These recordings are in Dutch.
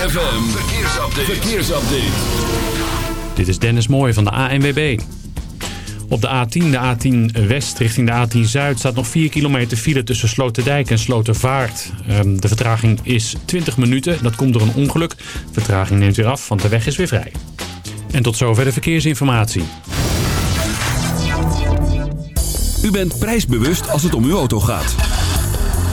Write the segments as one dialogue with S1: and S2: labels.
S1: ZFM, verkeersupdate. verkeersupdate.
S2: Dit is Dennis Mooij van de ANWB. Op de A10, de A10 West richting de A10 Zuid... staat nog 4 kilometer file tussen Sloterdijk en Slotervaart. Ehm, de vertraging is 20 minuten. Dat komt door een ongeluk. vertraging neemt weer af, want de weg is weer vrij. En tot zover de verkeersinformatie.
S1: U bent prijsbewust als het om uw auto gaat.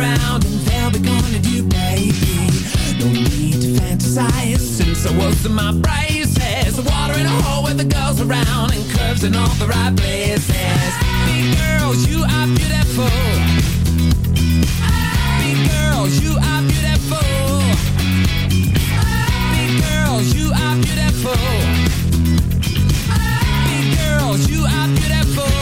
S3: Around and they'll be gonna do, baby. No need to fantasize since I was in my braces. Water in a hole with the girls around and curves in all the right places. Big girls, you are beautiful. Big girls, you are beautiful. Big girls, you are beautiful. Big girls, you are beautiful.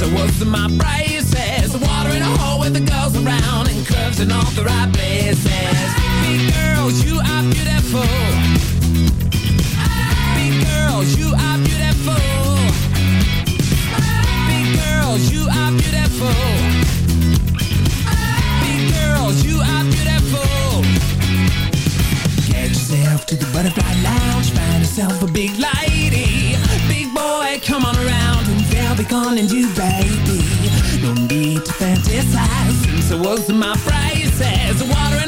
S3: I was in my braces. Water in a hole with the girls around and curves in all the right places. Was my braces. Water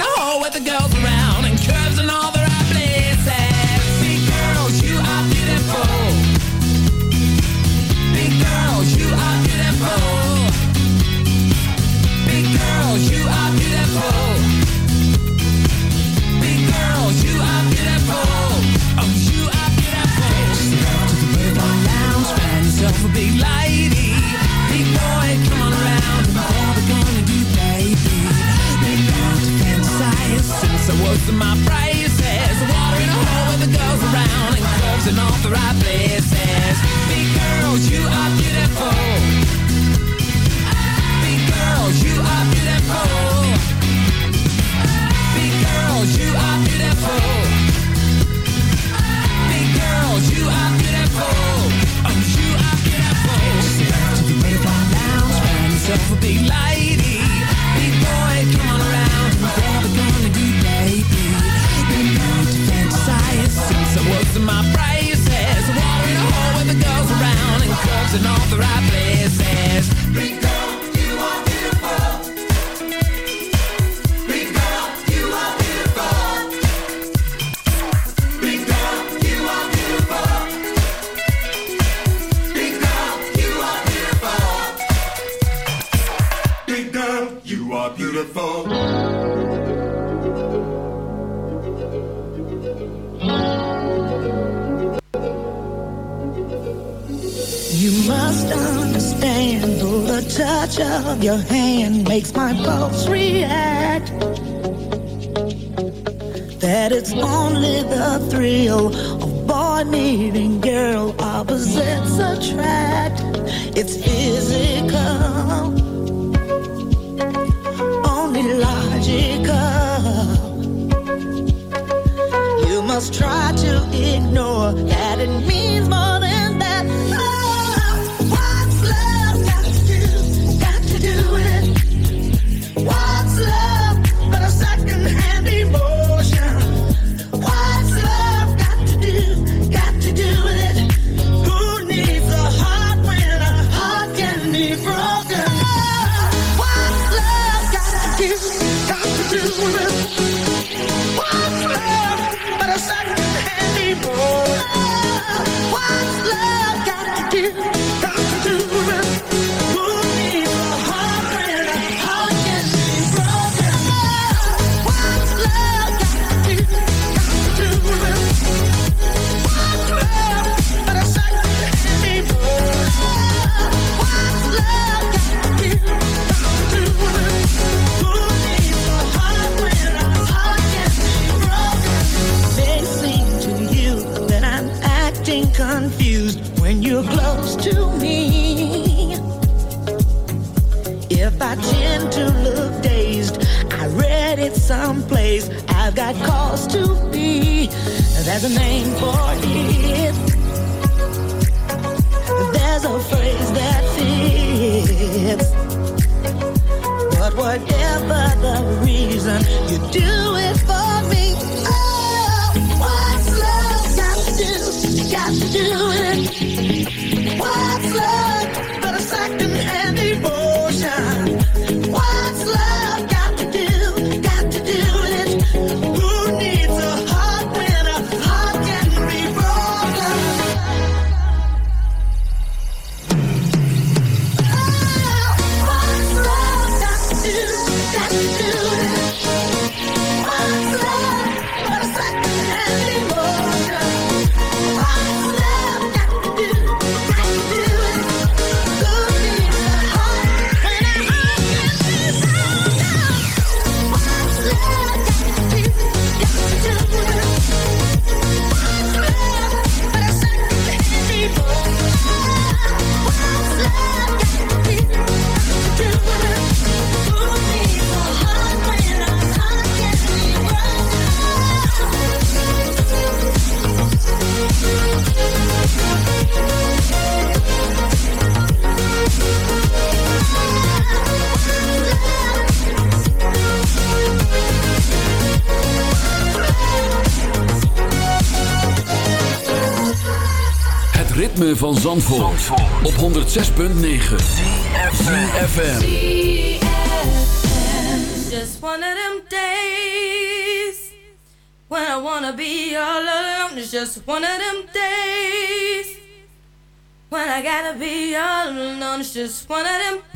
S1: Zandvoort, Zandvoort. op 106.9 CFFM
S4: Just one of them days. When I wanna be all alone It's just one of them days. When I gotta be all alone It's just one of them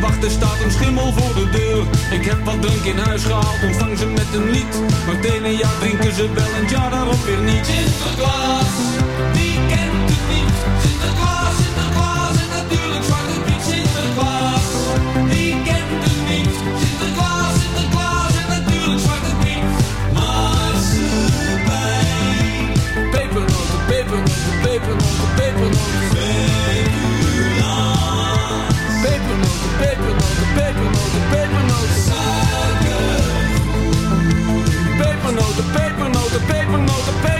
S5: wachten staat een schimmel voor de deur. Ik heb wat drink in huis gehaald, ontvang ze met een lied. Maar het jaar drinken ze wel en ja daarop weer niet. Sinterklaas, Die kent het niet? Sinterklaas, Sinterklaas. even though the pain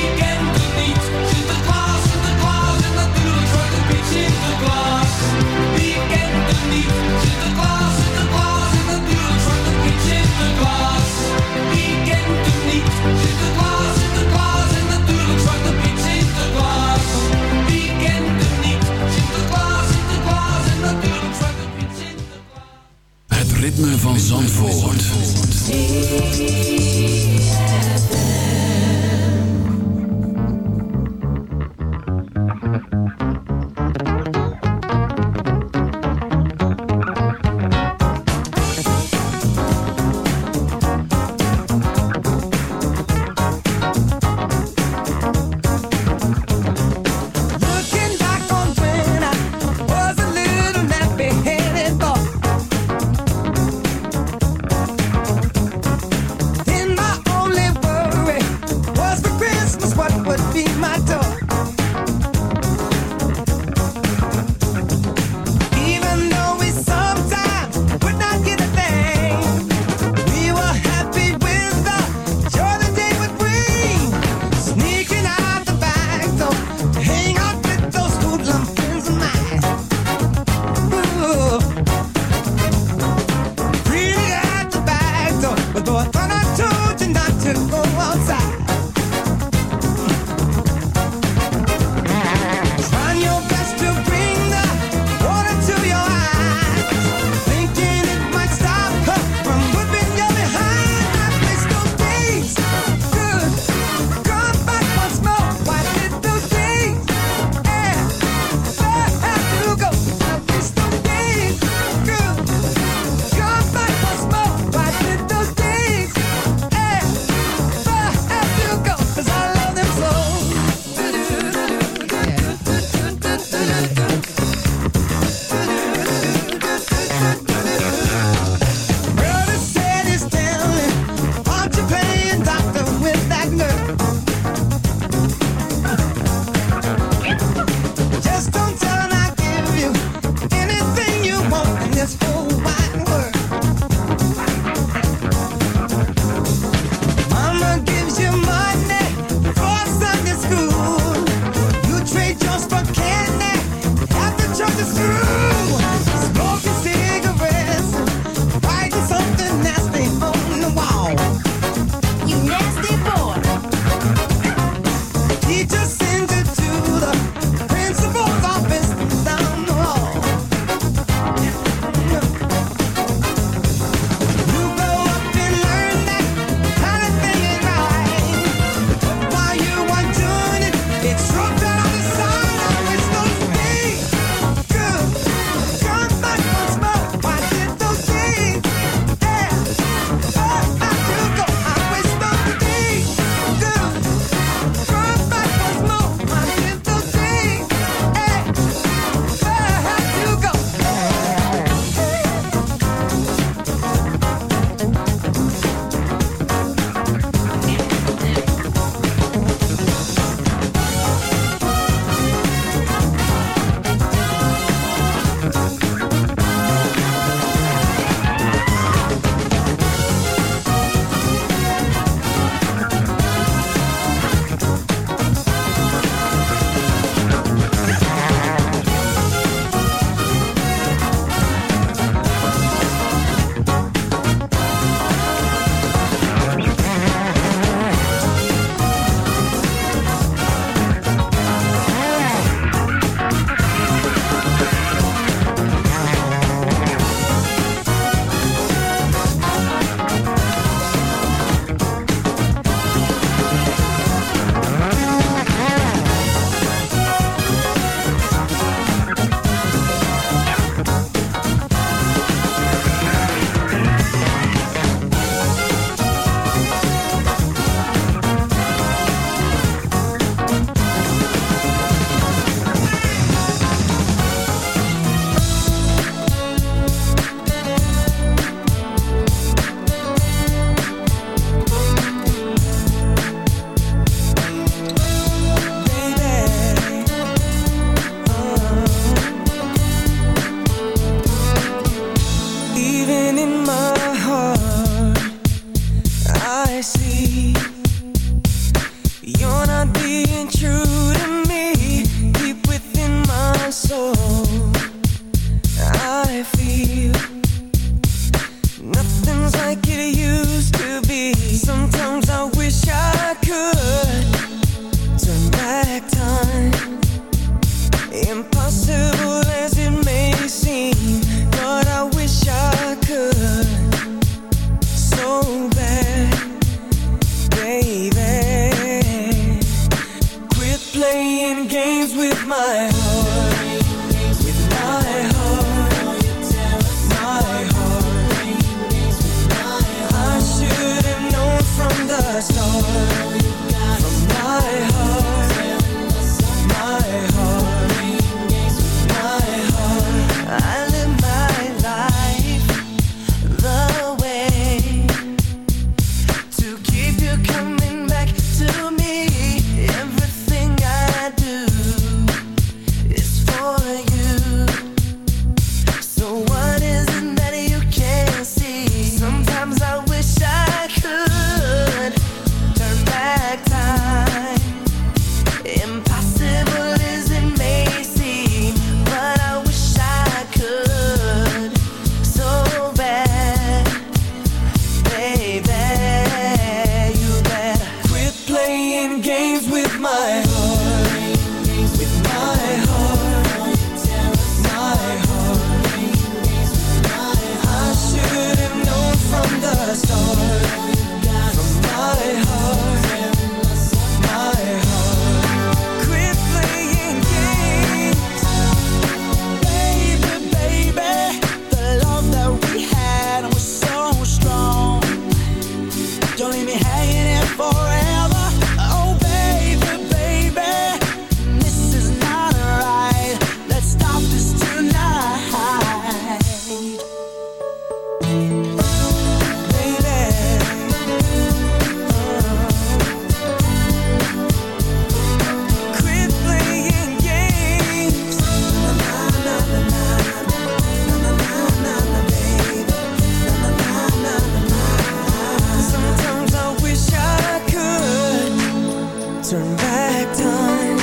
S3: back
S1: time.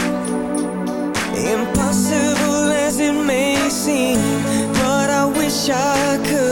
S1: Impossible as it may seem But I wish I could.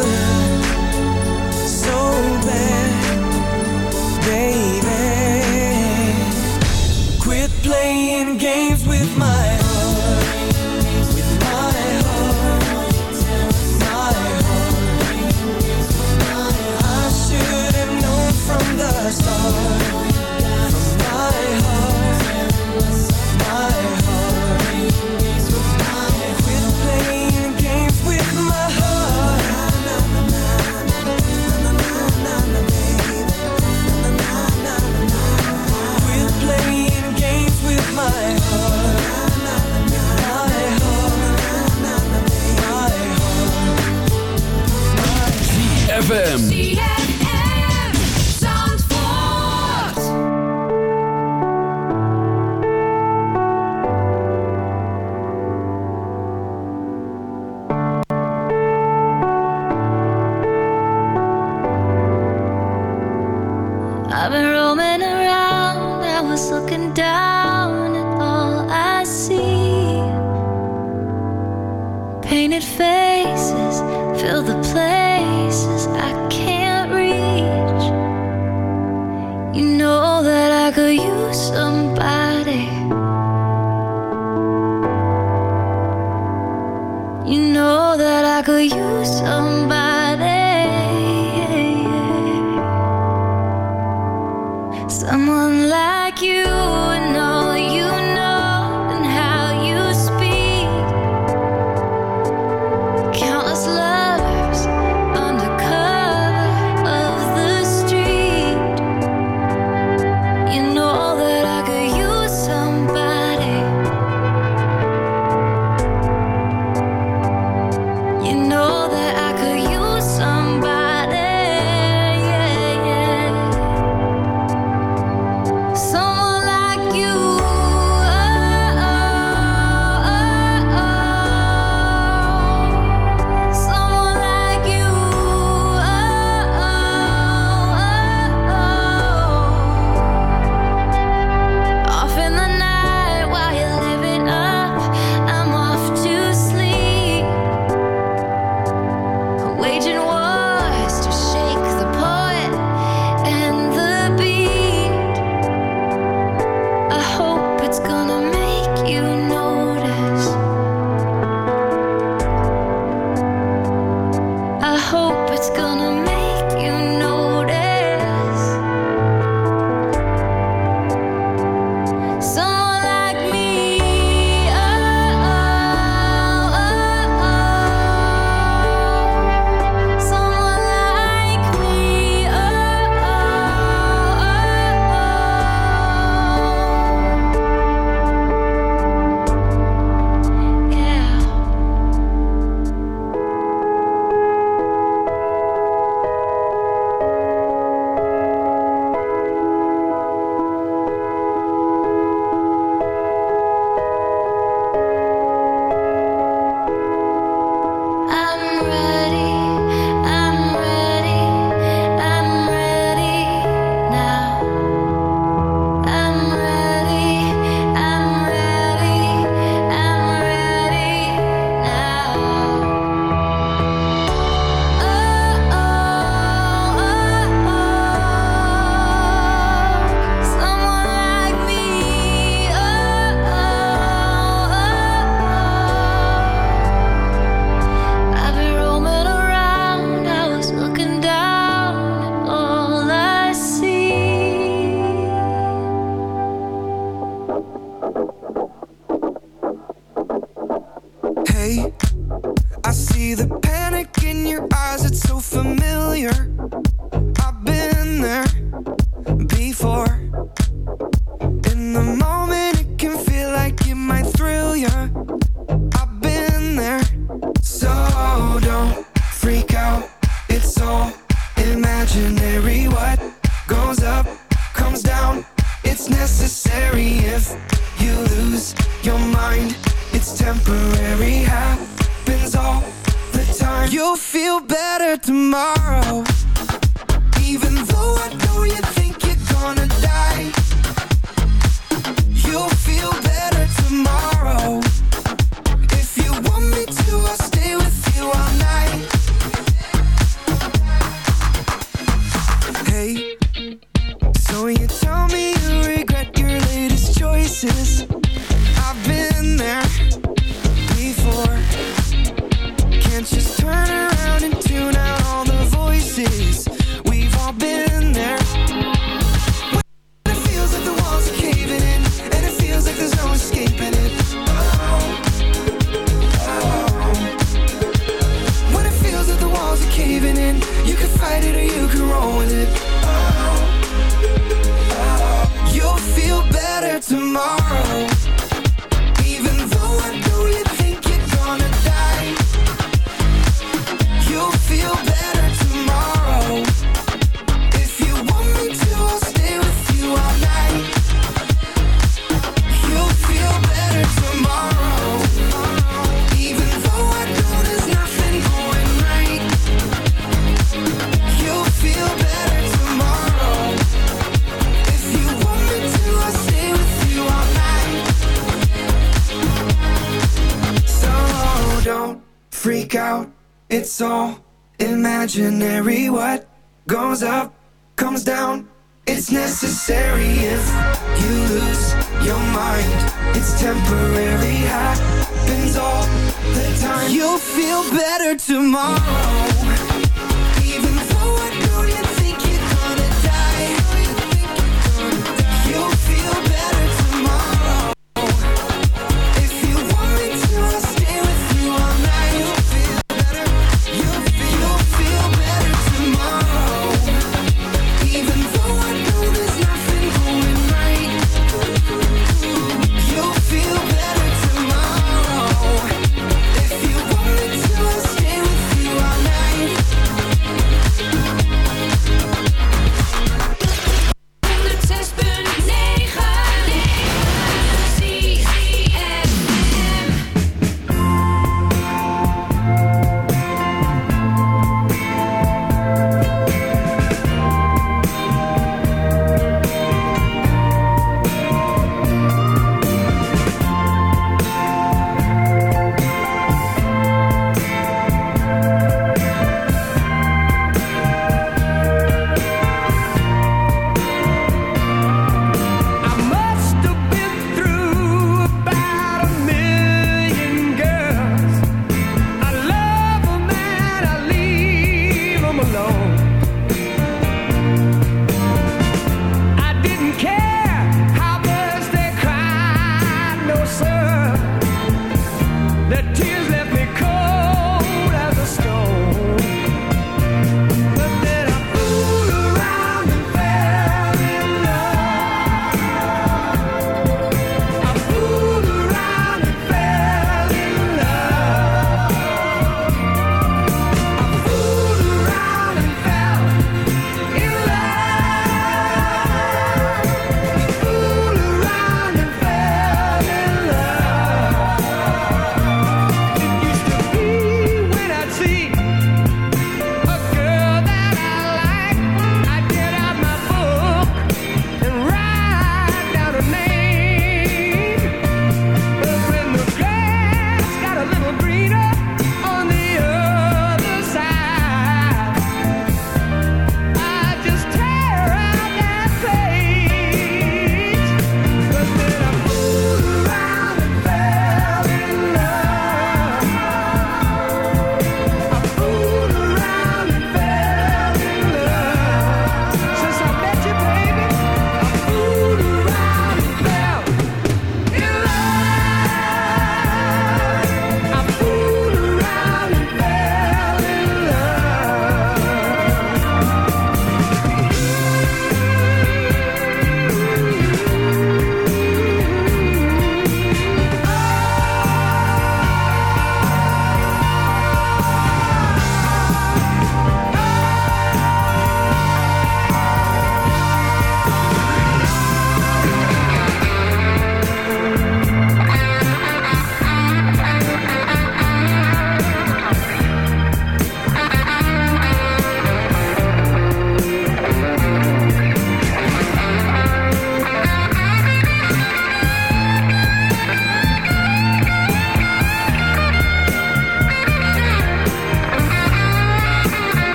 S4: ZFM.
S6: Tomorrow.